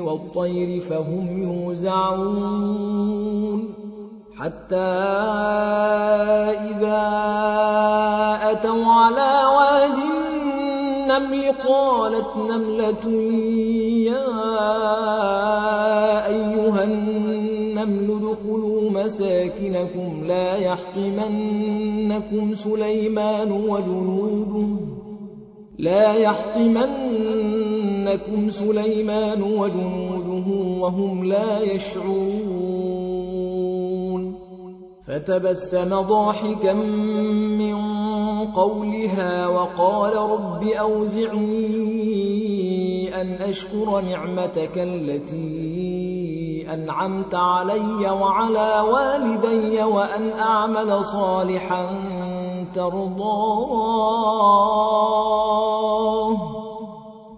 والطير فهم يوزعون حتى إذا أتوا على واد النمل قالت نملة يا أيها النمل ادخلوا مساكنكم لا يحطمنكم سليمان وجنوده لا يحطمنكم سليمان وجنوده وهم لا يشعرون فتبسم ضاحكا من قولها وقال رب أوزعني أن أشكر نعمتك التي أنعمت علي وعلى والدي وأن أعمل صالحا ترضاه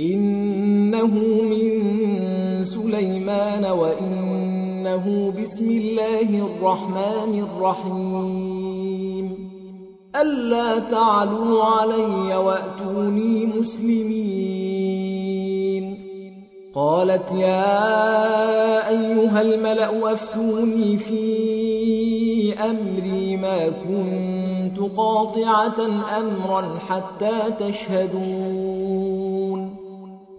إنه من سليمان وإن إنه بسم الله الرحمن الرحيم. ألا تعلوا علي وأتوني مسلمين. قالت يا أيها الملأ أفتوني في أمري ما كنت قاطعة أمرا حتى تشهدون.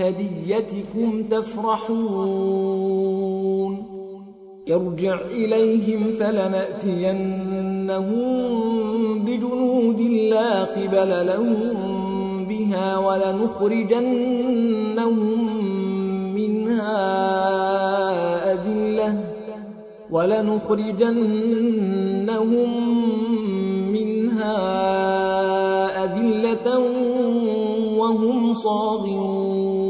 بهديتكم تفرحون. ارجع إليهم فلنأتينهم بجنود لا قبل لهم بها ولنخرجنهم منها أذلة ولنخرجنهم منها أذلة وهم صاغرون.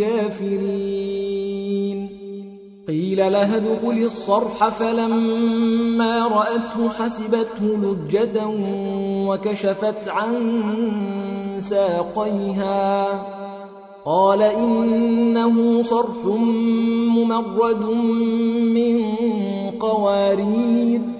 كافرين قيل لها ادخل الصرح فلما رأته حسبته لجة وكشفت عن ساقيها. قال إنه صرح ممرد من قوارير.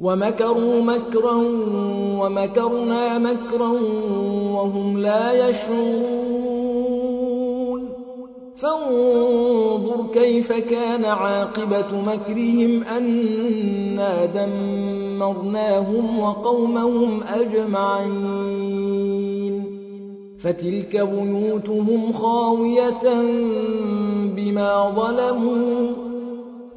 ومكروا مكرا ومكرنا مكرا وهم لا يشعرون. فانظر كيف كان عاقبة مكرهم أنا دمرناهم وقومهم أجمعين. فتلك بيوتهم خاوية بما ظلموا.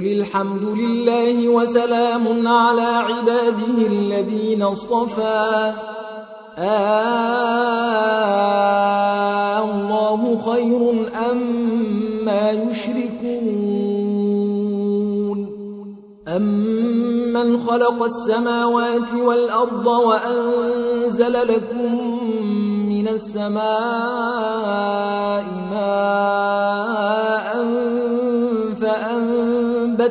قل الحمد لله وسلام على عباده الذين اصطفى آه الله خير أم ما يشركون. أَمَّنْ خَلَقَ السَّمَاوَاتِ وَالْأَرْضَ وَأَنزَلَ لَكُم مِّنَ السَّمَاءِ مَاءً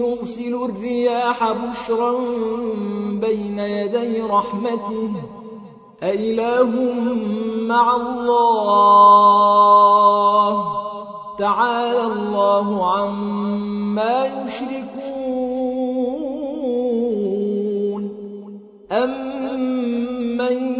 يُرْسِلُ الرِّيَاحَ بُشْرًا بَيْنَ يَدَيْ رَحْمَتِهِ. أَإِلَٰهٌ مَّعَ اللَّهِ ۚ. تَعَالَى اللَّهُ عَمَّا يُشْرِكُونَ. أَمَّن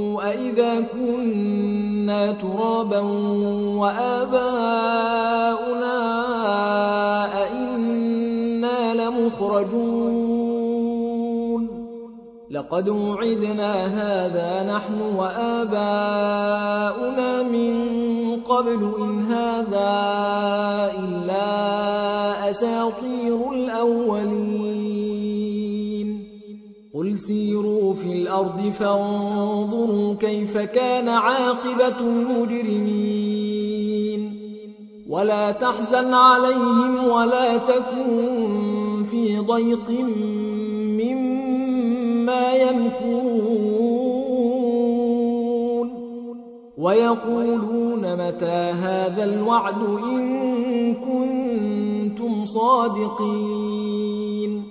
أَإِذَا كُنَّا تُرَابًا وَآبَاؤُنَا أَإِنَّا لَمُخْرَجُونَ لَقَدْ وُعِدْنَا هَٰذَا نَحْنُ وَآبَاؤُنَا مِن قَبْلُ إِنْ هَٰذَا إِلَّا أَسَاطِيرُ الْأَوَّلِينَ قُلْ سِيرُوا فِي الْأَرْضِ فَانظُرُوا كَيْفَ كَانَ عَاقِبَةُ الْمُجْرِمِينَ. وَلَا تَحْزَنْ عَلَيْهِمْ وَلَا تَكُن فِي ضَيْقٍ مِّمَّا يَمْكُرُونَ. وَيَقُولُونَ مَتَىٰ هَٰذَا الْوَعْدُ إِن كُنتُمْ صَادِقِينَ.